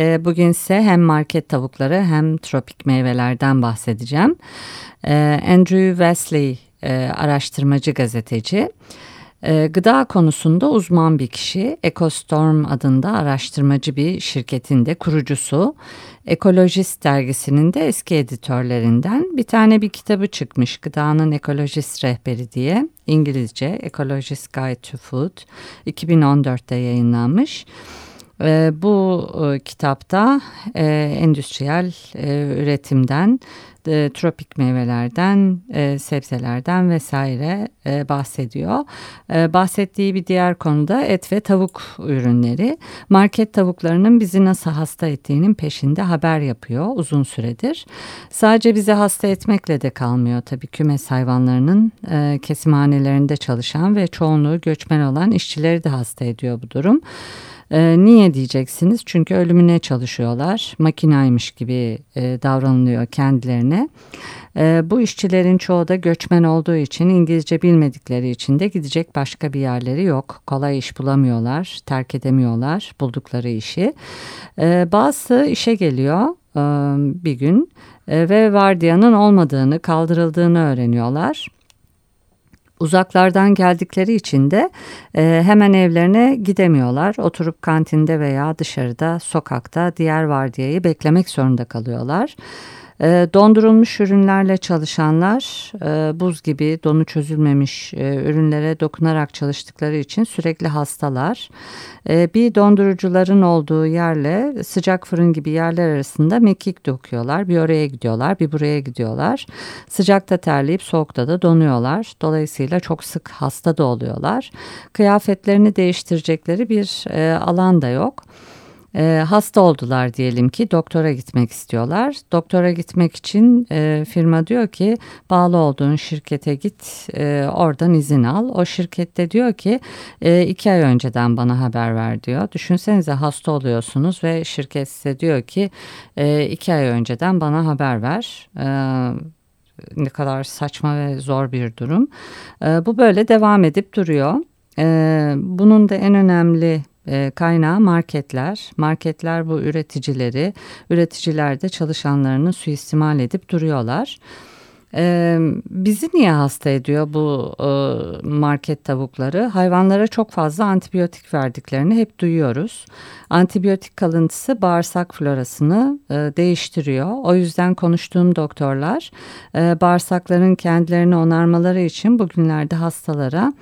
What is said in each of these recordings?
Ee, bugün ise hem market tavukları hem tropik meyvelerden bahsedeceğim. Ee, Andrew Wesley e, araştırmacı gazeteci. Ee, gıda konusunda uzman bir kişi. Ecostorm adında araştırmacı bir şirketin de kurucusu. Ekolojist dergisinin de eski editörlerinden bir tane bir kitabı çıkmış. Gıdanın Ekolojist Rehberi diye İngilizce Ecologist Guide to Food 2014'te yayınlanmış. E, bu kitapta e, endüstriyel e, üretimden, e, tropik meyvelerden, e, sebzelerden vesaire e, bahsediyor. E, bahsettiği bir diğer konuda et ve tavuk ürünleri. Market tavuklarının bizi nasıl hasta ettiğinin peşinde haber yapıyor uzun süredir. Sadece bizi hasta etmekle de kalmıyor tabii kümes hayvanlarının e, kesimhanelerinde çalışan ve çoğunluğu göçmen olan işçileri de hasta ediyor bu durum. E, niye diyeceksiniz? Çünkü ölümüne çalışıyorlar. Makinaymış gibi e, davranılıyor kendilerine. E, bu işçilerin çoğu da göçmen olduğu için İngilizce bilmedikleri için de gidecek başka bir yerleri yok. Kolay iş bulamıyorlar, terk edemiyorlar buldukları işi. E, bazı işe geliyor e, bir gün e, ve vardiyanın olmadığını, kaldırıldığını öğreniyorlar uzaklardan geldikleri için de e, hemen evlerine gidemiyorlar. Oturup kantinde veya dışarıda, sokakta diğer vardiyayı beklemek zorunda kalıyorlar. E, dondurulmuş ürünlerle çalışanlar e, buz gibi donu çözülmemiş e, ürünlere dokunarak çalıştıkları için sürekli hastalar. E, bir dondurucuların olduğu yerle sıcak fırın gibi yerler arasında mekik dokuyorlar. Bir oraya gidiyorlar bir buraya gidiyorlar. Sıcakta terleyip soğukta da donuyorlar. Dolayısıyla çok sık hasta da oluyorlar. Kıyafetlerini değiştirecekleri bir e, alan da yok. E, hasta oldular diyelim ki doktora gitmek istiyorlar. Doktora gitmek için e, firma diyor ki bağlı olduğun şirkete git e, oradan izin al. O şirkette diyor ki e, iki ay önceden bana haber ver diyor. Düşünsenize hasta oluyorsunuz ve şirket size diyor ki e, iki ay önceden bana haber ver. E, ne kadar saçma ve zor bir durum. E, bu böyle devam edip duruyor. E, bunun da en önemli e, kaynağı marketler. Marketler bu üreticileri, üreticiler de çalışanlarını suistimal edip duruyorlar. Ee, bizi niye hasta ediyor bu e, market tavukları? Hayvanlara çok fazla antibiyotik verdiklerini hep duyuyoruz. Antibiyotik kalıntısı bağırsak florasını e, değiştiriyor. O yüzden konuştuğum doktorlar e, bağırsakların kendilerini onarmaları için bugünlerde hastalara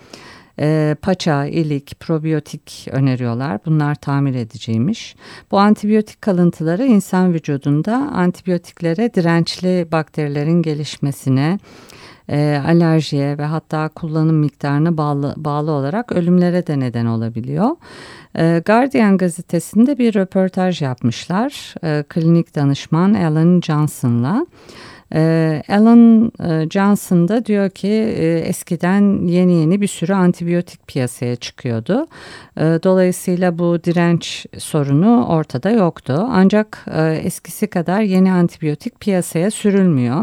e, paça, ilik, probiyotik öneriyorlar. Bunlar tamir ediciymiş. Bu antibiyotik kalıntıları insan vücudunda antibiyotiklere dirençli bakterilerin gelişmesine, e, alerjiye ve hatta kullanım miktarına bağlı, bağlı olarak ölümlere de neden olabiliyor. E, Guardian gazetesinde bir röportaj yapmışlar. E, klinik danışman Alan Johnson'la. Ee, Alan e, Johnson da diyor ki e, eskiden yeni yeni bir sürü antibiyotik piyasaya çıkıyordu. E, dolayısıyla bu direnç sorunu ortada yoktu. Ancak eskisi kadar yeni antibiyotik piyasaya sürülmüyor.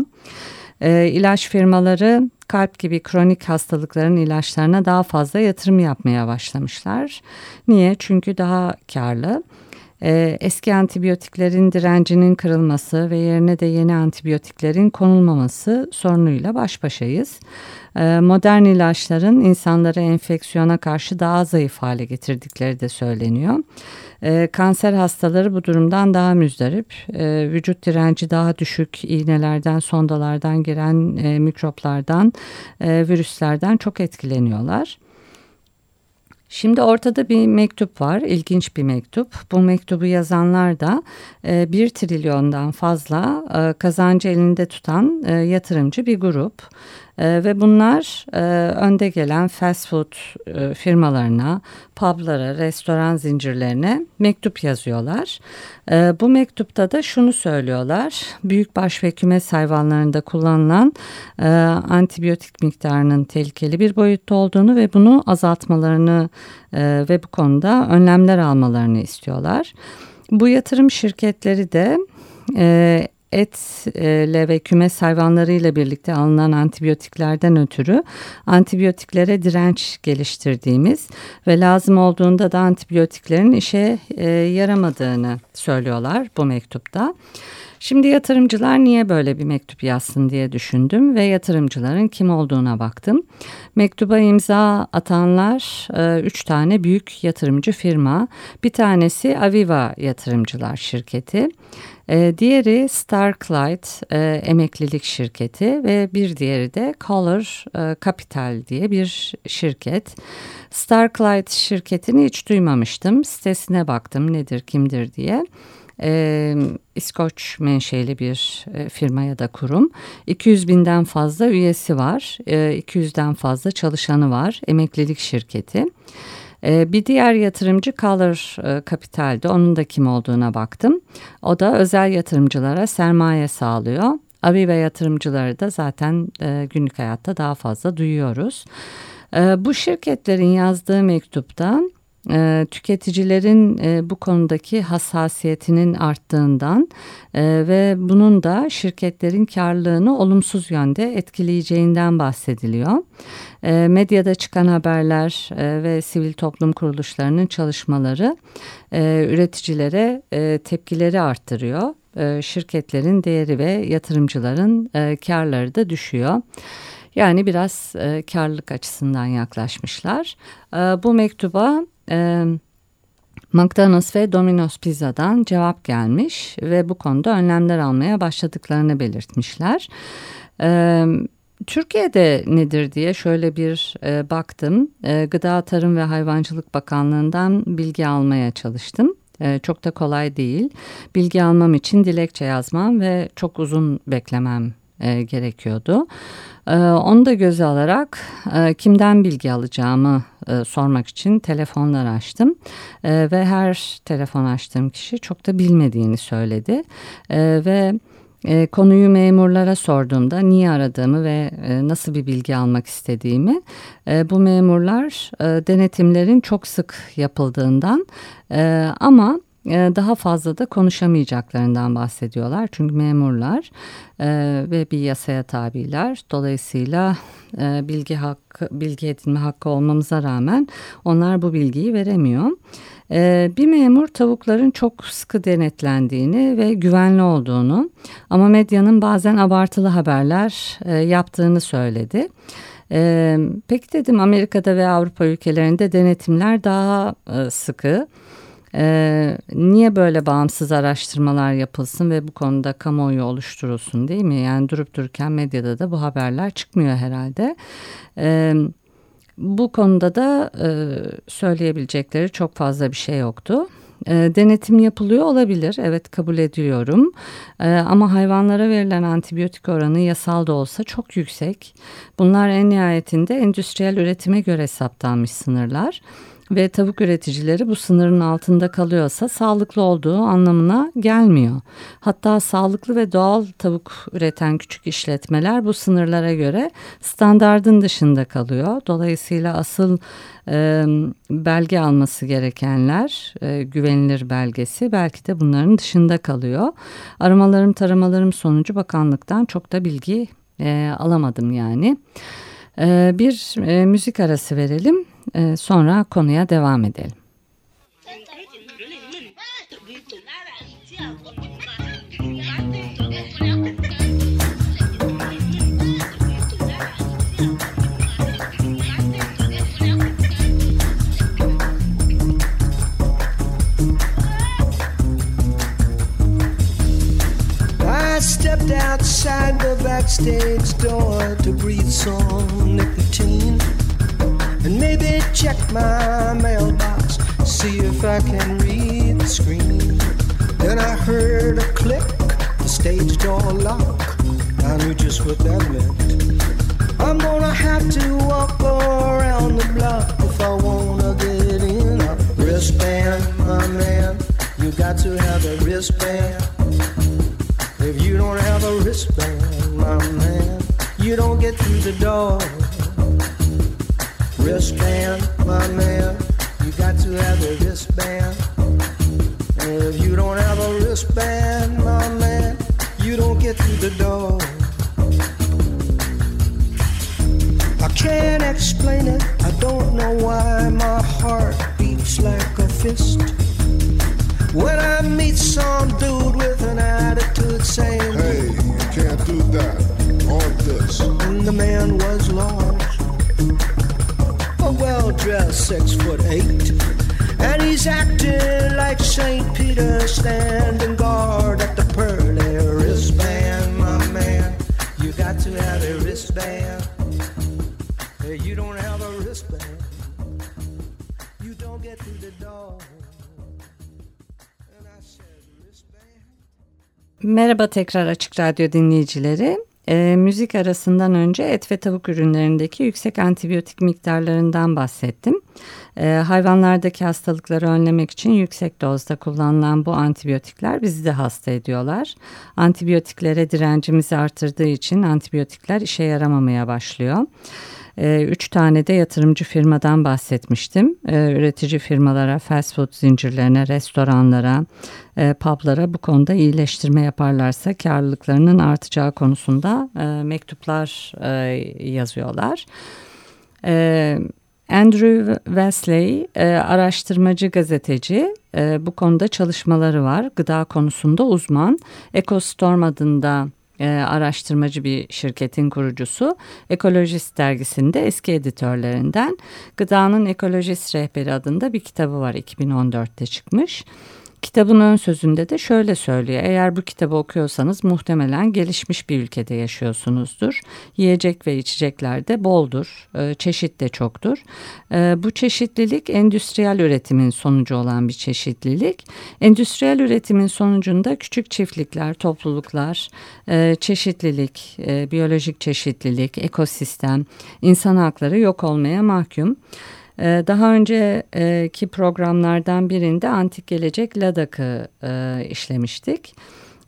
İlaç firmaları kalp gibi kronik hastalıkların ilaçlarına daha fazla yatırım yapmaya başlamışlar. Niye? Çünkü daha karlı. Ee, eski antibiyotiklerin direncinin kırılması ve yerine de yeni antibiyotiklerin konulmaması sorunuyla baş başayız. Ee, modern ilaçların insanları enfeksiyona karşı daha zayıf hale getirdikleri de söyleniyor. Ee, kanser hastaları bu durumdan daha müzdarip. vücut direnci daha düşük iğnelerden, sondalardan giren e, mikroplardan, e, virüslerden çok etkileniyorlar. Şimdi ortada bir mektup var, ilginç bir mektup. Bu mektubu yazanlar da e, bir trilyondan fazla e, kazancı elinde tutan e, yatırımcı bir grup. E, ve bunlar e, önde gelen fast food e, firmalarına, publara, restoran zincirlerine mektup yazıyorlar. E, bu mektupta da şunu söylüyorlar. Büyükbaş ve kümes hayvanlarında kullanılan e, antibiyotik miktarının tehlikeli bir boyutta olduğunu ve bunu azaltmalarını e, ve bu konuda önlemler almalarını istiyorlar. Bu yatırım şirketleri de e, etle ve kümes hayvanlarıyla birlikte alınan antibiyotiklerden ötürü antibiyotiklere direnç geliştirdiğimiz ve lazım olduğunda da antibiyotiklerin işe e, yaramadığını söylüyorlar bu mektupta. Şimdi yatırımcılar niye böyle bir mektup yazsın diye düşündüm ve yatırımcıların kim olduğuna baktım. Mektuba imza atanlar e, üç tane büyük yatırımcı firma. Bir tanesi Aviva Yatırımcılar Şirketi. E, diğeri Starlight e, emeklilik şirketi ve bir diğeri de Color e, Capital diye bir şirket. Starlight şirketini hiç duymamıştım. Sitesine baktım nedir kimdir diye e, İskoç menşeli bir e, firma ya da kurum. 200 binden fazla üyesi var, e, 200'den fazla çalışanı var, emeklilik şirketi. E, bir diğer yatırımcı Color e, Capital'de onun da kim olduğuna baktım. O da özel yatırımcılara sermaye sağlıyor. Aviva yatırımcıları da zaten e, günlük hayatta daha fazla duyuyoruz. E, bu şirketlerin yazdığı mektupta e, tüketicilerin e, bu konudaki hassasiyetinin arttığından e, ve bunun da şirketlerin karlılığını olumsuz yönde etkileyeceğinden bahsediliyor. E, medyada çıkan haberler ve sivil toplum kuruluşlarının çalışmaları üreticilere tepkileri arttırıyor. Şirketlerin değeri ve yatırımcıların karları da düşüyor. Yani biraz e, karlılık açısından yaklaşmışlar. E, bu mektuba e, McDonald's ve Domino's Pizza'dan cevap gelmiş ve bu konuda önlemler almaya başladıklarını belirtmişler. E, Türkiye'de nedir diye şöyle bir e, baktım. E, Gıda Tarım ve Hayvancılık Bakanlığı'ndan bilgi almaya çalıştım. E, çok da kolay değil. Bilgi almam için dilekçe yazmam ve çok uzun beklemem e, gerekiyordu. E, onu da göze alarak e, kimden bilgi alacağımı e, sormak için telefonlar açtım. E, ve her telefon açtığım kişi çok da bilmediğini söyledi. E, ve e, konuyu memurlara sorduğumda niye aradığımı ve e, nasıl bir bilgi almak istediğimi e, bu memurlar e, denetimlerin çok sık yapıldığından e, ama daha fazla da konuşamayacaklarından bahsediyorlar. Çünkü memurlar e, ve bir yasaya tabiler. Dolayısıyla e, bilgi hakkı, bilgi edinme hakkı olmamıza rağmen onlar bu bilgiyi veremiyor. E, bir memur tavukların çok sıkı denetlendiğini ve güvenli olduğunu ama medyanın bazen abartılı haberler yaptığını söyledi. Peki dedim Amerika'da ve Avrupa ülkelerinde denetimler daha sıkı. Ee, niye böyle bağımsız araştırmalar yapılsın ve bu konuda kamuoyu oluşturulsun değil mi? Yani durup dururken medyada da bu haberler çıkmıyor herhalde. Ee, bu konuda da e, söyleyebilecekleri çok fazla bir şey yoktu. E, denetim yapılıyor olabilir. Evet kabul ediyorum. E, ama hayvanlara verilen antibiyotik oranı yasal da olsa çok yüksek. Bunlar en nihayetinde endüstriyel üretime göre saptanmış sınırlar ve tavuk üreticileri bu sınırın altında kalıyorsa sağlıklı olduğu anlamına gelmiyor. Hatta sağlıklı ve doğal tavuk üreten küçük işletmeler bu sınırlara göre standardın dışında kalıyor. Dolayısıyla asıl e, belge alması gerekenler e, güvenilir belgesi belki de bunların dışında kalıyor. Aramalarım taramalarım sonucu bakanlıktan çok da bilgi e, alamadım yani. E, bir e, müzik arası verelim. Ee, sonra konuya devam edelim. Stepped outside the backstage door to breathe some nicotine. Maybe check my mailbox, see if I can read the screen. Then I heard a click, the stage door lock. I knew just what that meant. I'm gonna have to walk around the block if I wanna get in. A wristband, my man. You got to have a wristband. If you don't have a wristband, my man, you don't get through the door. Wristband, my man. You got to have a he's like St. Peter standing guard at the pearly wristband, my man. You got to have a wristband. Hey, you don't have a wristband. You don't get through the door. Merhaba tekrar Açık Radyo dinleyicileri. E, müzik arasından önce et ve tavuk ürünlerindeki yüksek antibiyotik miktarlarından bahsettim. E, hayvanlardaki hastalıkları önlemek için yüksek dozda kullanılan bu antibiyotikler bizi de hasta ediyorlar. Antibiyotiklere direncimizi artırdığı için antibiyotikler işe yaramamaya başlıyor. E, üç tane de yatırımcı firmadan bahsetmiştim. E, üretici firmalara, fast food zincirlerine, restoranlara, e, publara bu konuda iyileştirme yaparlarsa karlılıklarının artacağı konusunda e, mektuplar e, yazıyorlar. E, Andrew Wesley araştırmacı gazeteci bu konuda çalışmaları var. Gıda konusunda uzman. EcoStorm adında e, araştırmacı bir şirketin kurucusu. Ekolojist dergisinde eski editörlerinden. Gıdanın Ekolojist Rehberi adında bir kitabı var 2014'te çıkmış. Kitabın ön sözünde de şöyle söylüyor. Eğer bu kitabı okuyorsanız muhtemelen gelişmiş bir ülkede yaşıyorsunuzdur. Yiyecek ve içecekler de boldur. E, çeşit de çoktur. E, bu çeşitlilik endüstriyel üretimin sonucu olan bir çeşitlilik. Endüstriyel üretimin sonucunda küçük çiftlikler, topluluklar, e, çeşitlilik, biyolojik çeşitlilik, ekosistem, insan hakları yok olmaya mahkum. Ee, Daha önceki programlardan birinde antik gelecek Ladak'ı e, işlemiştik.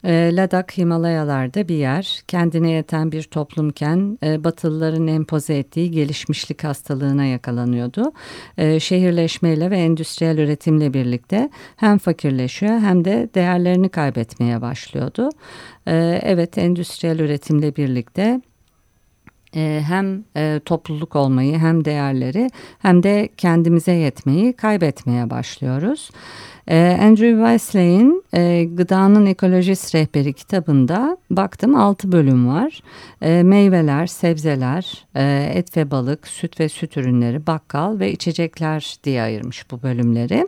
E, Ladak Himalayalarda bir yer. Kendine yeten bir toplumken e, Batılıların empoze ettiği gelişmişlik hastalığına yakalanıyordu. E, şehirleşmeyle ve endüstriyel üretimle birlikte hem fakirleşiyor hem de değerlerini kaybetmeye başlıyordu. Evet endüstriyel üretimle birlikte e, hem e, topluluk olmayı hem değerleri hem de kendimize yetmeyi kaybetmeye başlıyoruz. E, Andrew Wesley'in e, Gıdanın Ekolojist Rehberi kitabında baktım 6 bölüm var. Meyveler, sebzeler, et ve balık, süt ve süt ürünleri, bakkal ve içecekler diye ayırmış bu bölümleri.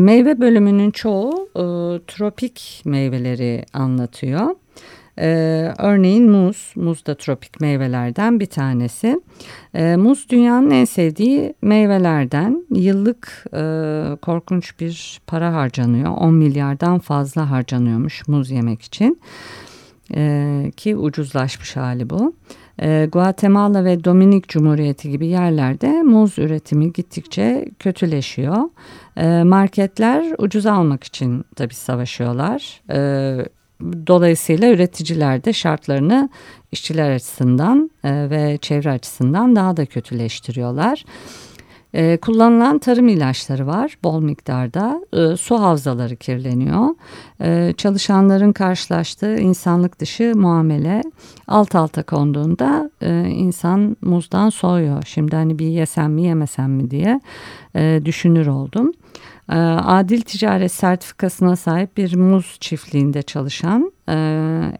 Meyve bölümünün çoğu tropik meyveleri anlatıyor. Ee, örneğin muz, muz da tropik meyvelerden bir tanesi. Ee, muz dünyanın en sevdiği meyvelerden. Yıllık e, korkunç bir para harcanıyor. 10 milyardan fazla harcanıyormuş muz yemek için. Ee, ki ucuzlaşmış hali bu. Ee, Guatemala ve Dominik Cumhuriyeti gibi yerlerde muz üretimi gittikçe kötüleşiyor. Ee, marketler ucuz almak için tabii savaşıyorlar. Ee, Dolayısıyla üreticiler de şartlarını işçiler açısından e, ve çevre açısından daha da kötüleştiriyorlar. E, kullanılan tarım ilaçları var bol miktarda. E, su havzaları kirleniyor. Çalışanların karşılaştığı insanlık dışı muamele alt alta konduğunda insan muzdan soğuyor. Şimdi hani bir yesem mi yemesem mi diye düşünür oldum. E, adil ticaret sertifikasına sahip bir muz çiftliğinde çalışan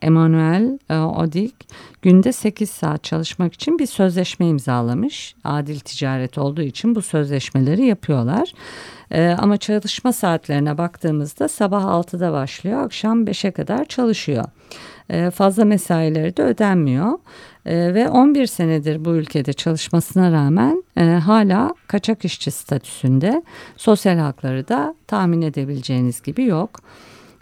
Emanuel e, Odik günde 8 saat çalışmak için bir sözleşme imzalamış. Adil ticaret olduğu için bu sözleşmeleri yapıyorlar. E, ama çalışma saatlerine baktığımızda sabah 6'da başlıyor, akşam 5'e kadar çalışıyor. E, fazla mesaileri de ödenmiyor. E, ve 11 senedir bu ülkede çalışmasına rağmen e, hala kaçak işçi statüsünde sosyal hakları da tahmin edebileceğiniz gibi yok.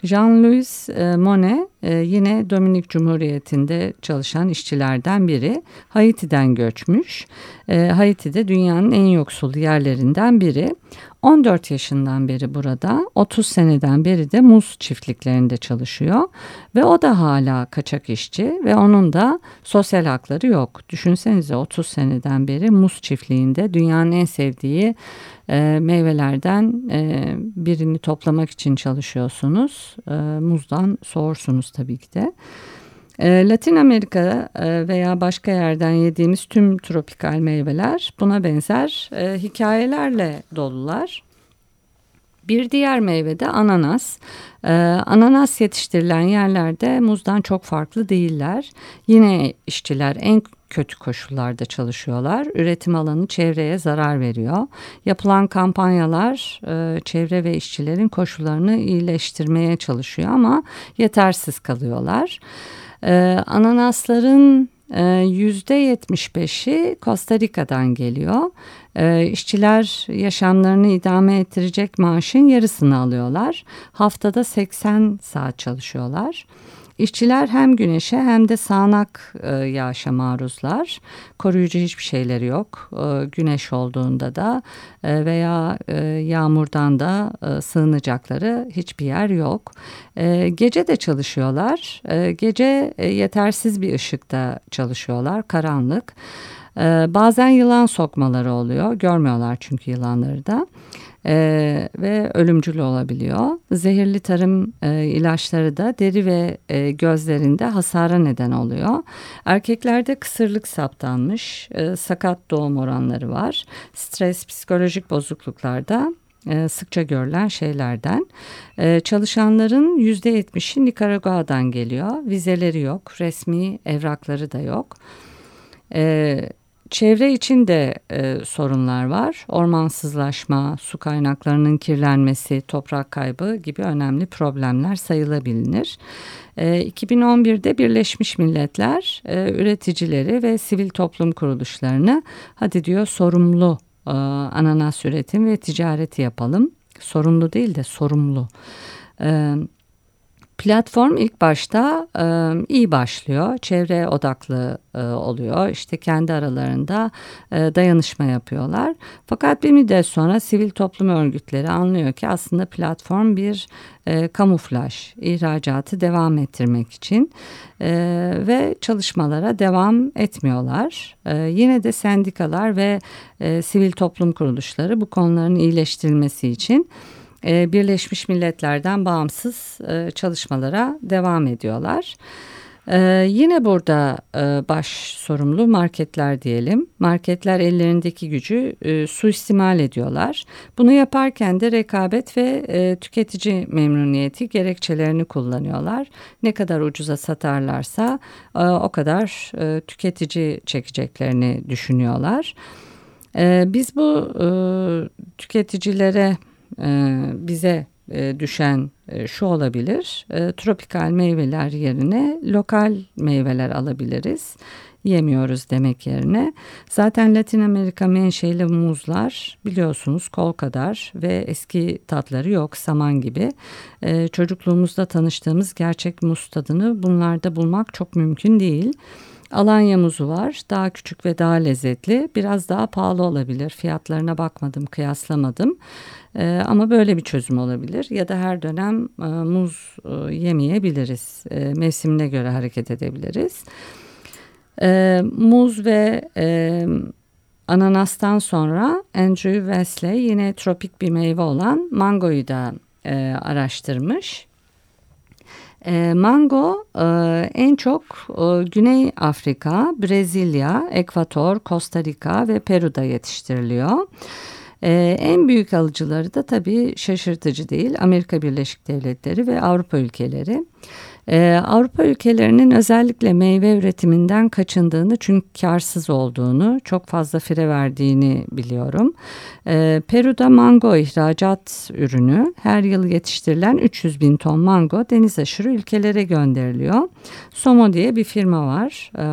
Jean-Louis Monet e, yine Dominik Cumhuriyeti'nde çalışan işçilerden biri. Haiti'den göçmüş. E, Haiti de dünyanın en yoksul yerlerinden biri. 14 yaşından beri burada, 30 seneden beri de muz çiftliklerinde çalışıyor ve o da hala kaçak işçi ve onun da sosyal hakları yok. Düşünsenize 30 seneden beri muz çiftliğinde dünyanın en sevdiği e, meyvelerden e, birini toplamak için çalışıyorsunuz. E, muzdan soğursunuz tabii ki de. E, Latin Amerika e, veya başka yerden yediğimiz tüm tropikal meyveler buna benzer e, hikayelerle dolular. Bir diğer meyve de ananas. Ee, ananas yetiştirilen yerlerde muzdan çok farklı değiller. Yine işçiler en kötü koşullarda çalışıyorlar. Üretim alanı çevreye zarar veriyor. Yapılan kampanyalar e, çevre ve işçilerin koşullarını iyileştirmeye çalışıyor ama yetersiz kalıyorlar. Ee, ananasların %75'i ee, Costa Rica'dan geliyor. E, işçiler yaşamlarını idame ettirecek maaşın yarısını alıyorlar. Haftada 80 saat çalışıyorlar. İşçiler hem güneşe hem de sağanak e, yağışa maruzlar. Koruyucu hiçbir şeyleri yok. E, güneş olduğunda da e, veya e, yağmurdan da e, sığınacakları hiçbir yer yok. E, gece de çalışıyorlar. E, gece e, yetersiz bir ışıkta çalışıyorlar. Karanlık. E, bazen yılan sokmaları oluyor. Görmüyorlar çünkü yılanları da e, ve ölümcül olabiliyor. Zehirli tarım e, ilaçları da deri ve e, gözlerinde hasara neden oluyor. Erkeklerde kısırlık saptanmış, e, sakat doğum oranları var. Stres, psikolojik bozukluklarda e, sıkça görülen şeylerden. E, çalışanların yüzde yetmişi Nikaragua'dan geliyor. Vizeleri yok, resmi evrakları da yok. E, Çevre için de e, sorunlar var. Ormansızlaşma, su kaynaklarının kirlenmesi, toprak kaybı gibi önemli problemler sayılabilir. E, 2011'de Birleşmiş Milletler e, üreticileri ve sivil toplum kuruluşlarını hadi diyor sorumlu e, ananas üretim ve ticareti yapalım. Sorumlu değil de sorumlu. E, Platform ilk başta e, iyi başlıyor, çevre odaklı e, oluyor. İşte kendi aralarında e, dayanışma yapıyorlar. Fakat bir müddet sonra sivil toplum örgütleri anlıyor ki aslında platform bir e, kamuflaj, ihracatı devam ettirmek için e, ve çalışmalara devam etmiyorlar. E, yine de sendikalar ve e, sivil toplum kuruluşları bu konuların iyileştirilmesi için e, Birleşmiş Milletler'den bağımsız e, çalışmalara devam ediyorlar. Ee, yine burada e, baş sorumlu marketler diyelim. Marketler ellerindeki gücü e, suistimal ediyorlar. Bunu yaparken de rekabet ve tüketici memnuniyeti gerekçelerini kullanıyorlar. Ne kadar ucuza satarlarsa o kadar tüketici çekeceklerini düşünüyorlar. E, biz bu tüketicilere e, bize e, düşen e, şu olabilir. Tropikal meyveler yerine lokal meyveler alabiliriz. Yemiyoruz demek yerine. Zaten Latin Amerika menşeli muzlar biliyorsunuz kol kadar ve eski tatları yok saman gibi. Çocukluğumuzda tanıştığımız gerçek muz tadını bunlarda bulmak çok mümkün değil. Alanya muzu var. Daha küçük ve daha lezzetli. Biraz daha pahalı olabilir. Fiyatlarına bakmadım, kıyaslamadım. Ee, ama böyle bir çözüm olabilir. Ya da her dönem e, muz e, yemeyebiliriz. E, mevsimine göre hareket edebiliriz. E, muz ve e, ananastan sonra Andrew Wesley yine tropik bir meyve olan mangoyu da e, araştırmış. E, mango e, en çok e, Güney Afrika, Brezilya, Ekvator, Costa Rica ve Peru'da yetiştiriliyor. Ee, en büyük alıcıları da tabii şaşırtıcı değil Amerika Birleşik Devletleri ve Avrupa ülkeleri. Ee, Avrupa ülkelerinin özellikle meyve üretiminden kaçındığını çünkü karsız olduğunu, çok fazla fire verdiğini biliyorum. Ee, Peru'da mango ihracat ürünü her yıl yetiştirilen 300 bin ton mango deniz aşırı ülkelere gönderiliyor. Somo diye bir firma var, ee,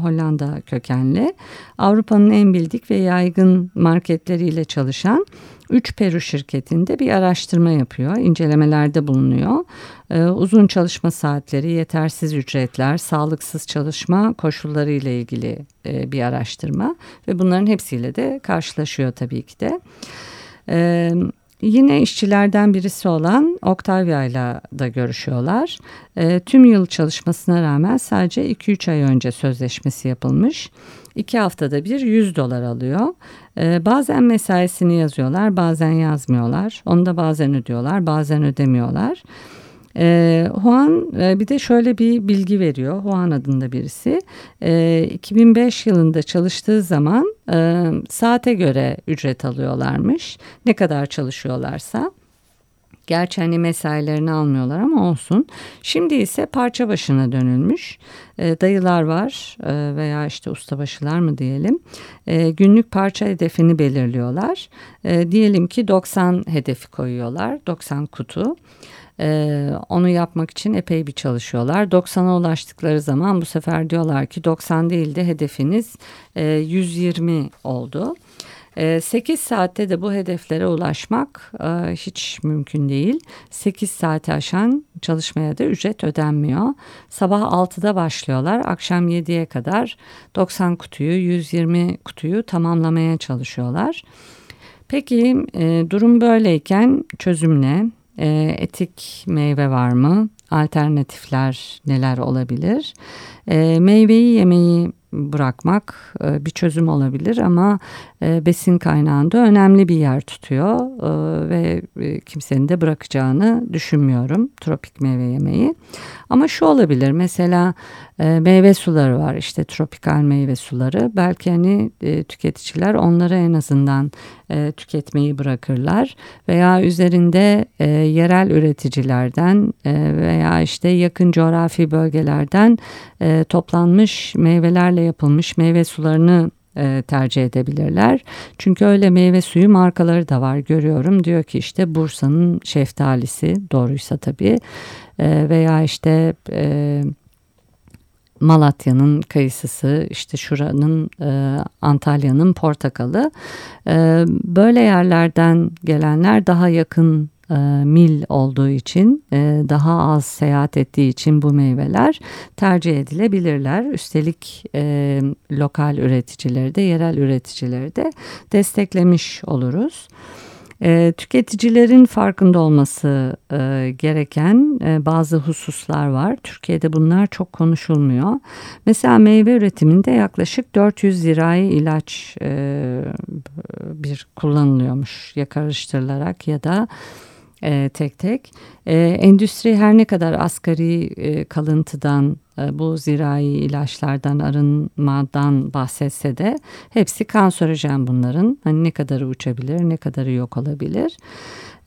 Hollanda kökenli. Avrupa'nın en bildik ve yaygın marketleriyle çalışan üç Peru şirketinde bir araştırma yapıyor, incelemelerde bulunuyor. E, uzun çalışma saatleri, yetersiz ücretler, sağlıksız çalışma koşulları ile ilgili e, bir araştırma ve bunların hepsiyle de karşılaşıyor tabii ki de. E, Yine işçilerden birisi olan Octavia ile de görüşüyorlar. E, tüm yıl çalışmasına rağmen sadece 2-3 ay önce sözleşmesi yapılmış. İki haftada bir 100 dolar alıyor. E, bazen mesaisini yazıyorlar, bazen yazmıyorlar. Onu da bazen ödüyorlar, bazen ödemiyorlar. E, Juan e, bir de şöyle bir bilgi veriyor. Juan adında birisi. E, 2005 yılında çalıştığı zaman e, saate göre ücret alıyorlarmış. Ne kadar çalışıyorlarsa. Gerçi hani mesailerini almıyorlar ama olsun. Şimdi ise parça başına dönülmüş. E, dayılar var e, veya işte ustabaşılar mı diyelim. E, günlük parça hedefini belirliyorlar. E, diyelim ki 90 hedefi koyuyorlar. 90 kutu. Ee, onu yapmak için epey bir çalışıyorlar. 90'a ulaştıkları zaman bu sefer diyorlar ki 90 değil de hedefiniz e, 120 oldu. 8 ee, saatte de bu hedeflere ulaşmak e, hiç mümkün değil. 8 saati aşan çalışmaya da ücret ödenmiyor. Sabah 6'da başlıyorlar. Akşam 7'ye kadar 90 kutuyu 120 kutuyu tamamlamaya çalışıyorlar. Peki e, durum böyleyken çözüm ne? E, etik meyve var mı? Alternatifler neler olabilir? E, meyveyi yemeyi bırakmak e, bir çözüm olabilir ama e, besin kaynağında önemli bir yer tutuyor e, ve kimsenin de bırakacağını düşünmüyorum tropik meyve yemeği. Ama şu olabilir mesela e, meyve suları var işte tropikal meyve suları belki hani e, tüketiciler onları en azından e, tüketmeyi bırakırlar veya üzerinde e, yerel üreticilerden veya işte yakın coğrafi bölgelerden toplanmış meyvelerle yapılmış meyve sularını tercih edebilirler. Çünkü öyle meyve suyu markaları da var görüyorum. Diyor ki işte Bursa'nın şeftalisi doğruysa tabii veya işte e, Malatya'nın kayısısı, işte şuranın e, Antalya'nın portakalı. E, böyle yerlerden gelenler daha yakın e, mil olduğu için e, daha az seyahat ettiği için bu meyveler tercih edilebilirler. Üstelik e, lokal üreticileri de yerel üreticileri de desteklemiş oluruz. E, tüketicilerin farkında olması e, gereken e, bazı hususlar var. Türkiye'de bunlar çok konuşulmuyor. Mesela meyve üretiminde yaklaşık 400 zirai ilaç e, bir kullanılıyormuş ya karıştırılarak ya da e, tek tek. E, endüstri her ne kadar asgari e, kalıntıdan e, bu zirai ilaçlardan arınmadan bahsetse de hepsi kanserojen bunların. Hani ne kadarı uçabilir ne kadarı yok olabilir.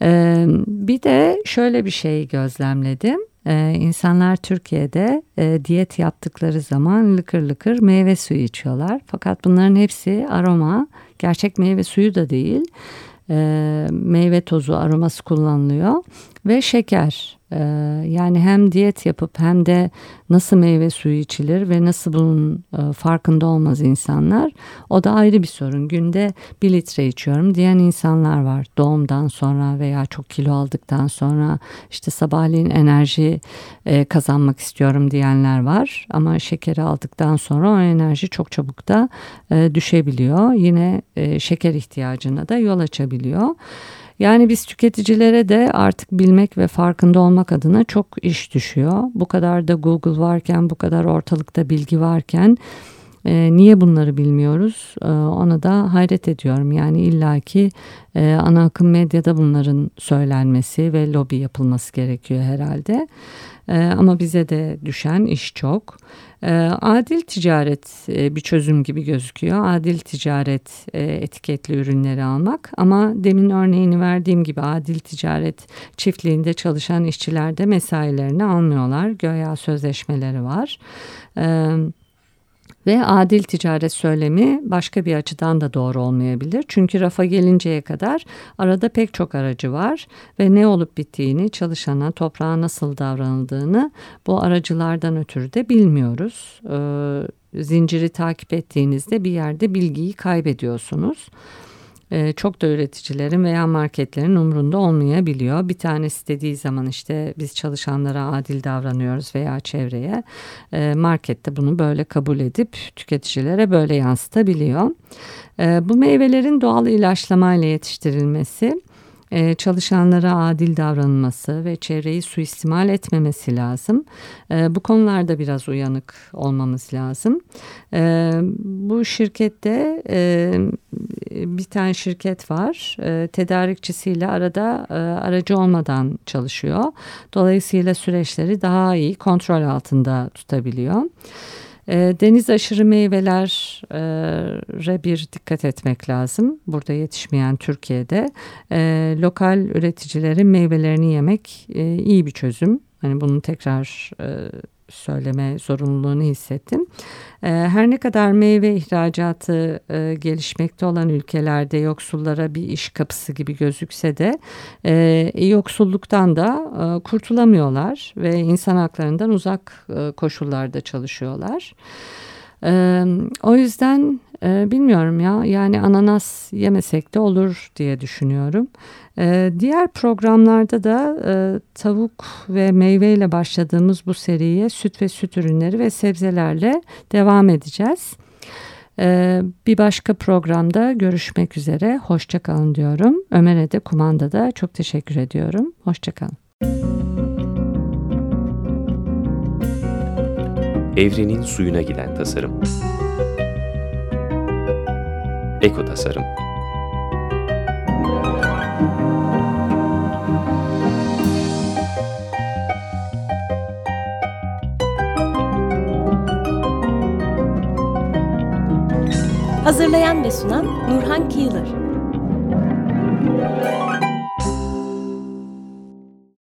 E, bir de şöyle bir şey gözlemledim. Ee, insanlar Türkiye'de e, diyet yaptıkları zaman lıkır lıkır meyve suyu içiyorlar. Fakat bunların hepsi aroma, gerçek meyve suyu da değil meyve tozu aroması kullanılıyor ve şeker. E, yani hem diyet yapıp hem de nasıl meyve suyu içilir ve nasıl bunun e, farkında olmaz insanlar. O da ayrı bir sorun. Günde bir litre içiyorum diyen insanlar var. Doğumdan sonra veya çok kilo aldıktan sonra işte sabahleyin enerji e, kazanmak istiyorum diyenler var. Ama şekeri aldıktan sonra o enerji çok çabuk da e, düşebiliyor. Yine şeker ihtiyacına da yol açabiliyor. Yani biz tüketicilere de artık bilmek ve farkında olmak adına çok iş düşüyor. Bu kadar da Google varken, bu kadar ortalıkta bilgi varken e, niye bunları bilmiyoruz? E, ona da hayret ediyorum. Yani illaki e, ana akım medyada bunların söylenmesi ve lobi yapılması gerekiyor herhalde. E, ama bize de düşen iş çok. E, adil ticaret e, bir çözüm gibi gözüküyor. Adil ticaret e, etiketli ürünleri almak ama demin örneğini verdiğim gibi adil ticaret çiftliğinde çalışan işçiler de mesailerini almıyorlar. Göya sözleşmeleri var. Evet ve adil ticaret söylemi başka bir açıdan da doğru olmayabilir. Çünkü rafa gelinceye kadar arada pek çok aracı var ve ne olup bittiğini, çalışana, toprağa nasıl davranıldığını bu aracılardan ötürü de bilmiyoruz. Ee, zinciri takip ettiğinizde bir yerde bilgiyi kaybediyorsunuz. E, çok da üreticilerin veya marketlerin umrunda olmayabiliyor. Bir tanesi dediği zaman işte biz çalışanlara adil davranıyoruz veya çevreye e, markette bunu böyle kabul edip tüketicilere böyle yansıtabiliyor. E, bu meyvelerin doğal ilaçlamayla yetiştirilmesi e, çalışanlara adil davranılması ve çevreyi suistimal etmemesi lazım. E, bu konularda biraz uyanık olmamız lazım. E, bu şirkette bir tane şirket var. Tedarikçisiyle arada aracı olmadan çalışıyor. Dolayısıyla süreçleri daha iyi kontrol altında tutabiliyor. E, deniz aşırı meyvelere bir dikkat etmek lazım. Burada yetişmeyen Türkiye'de e, lokal üreticilerin meyvelerini yemek e, iyi bir çözüm. Hani bunu tekrar e, söyleme zorunluluğunu hissettim. Ee, her ne kadar meyve ihracatı e, gelişmekte olan ülkelerde yoksullara bir iş kapısı gibi gözükse de e, yoksulluktan da e, kurtulamıyorlar ve insan haklarından uzak koşullarda çalışıyorlar. O yüzden bilmiyorum ya yani ananas yemesek de olur diye düşünüyorum. Diğer programlarda da tavuk ve meyveyle başladığımız bu seriye süt ve süt ürünleri ve sebzelerle devam edeceğiz. Bir başka programda görüşmek üzere. Hoşçakalın diyorum. Ömer'e de kumandada çok teşekkür ediyorum. Hoşçakalın. Evrenin suyuna giden tasarım. Eko Tasarım. Hazırlayan ve sunan Nurhan Kıyılır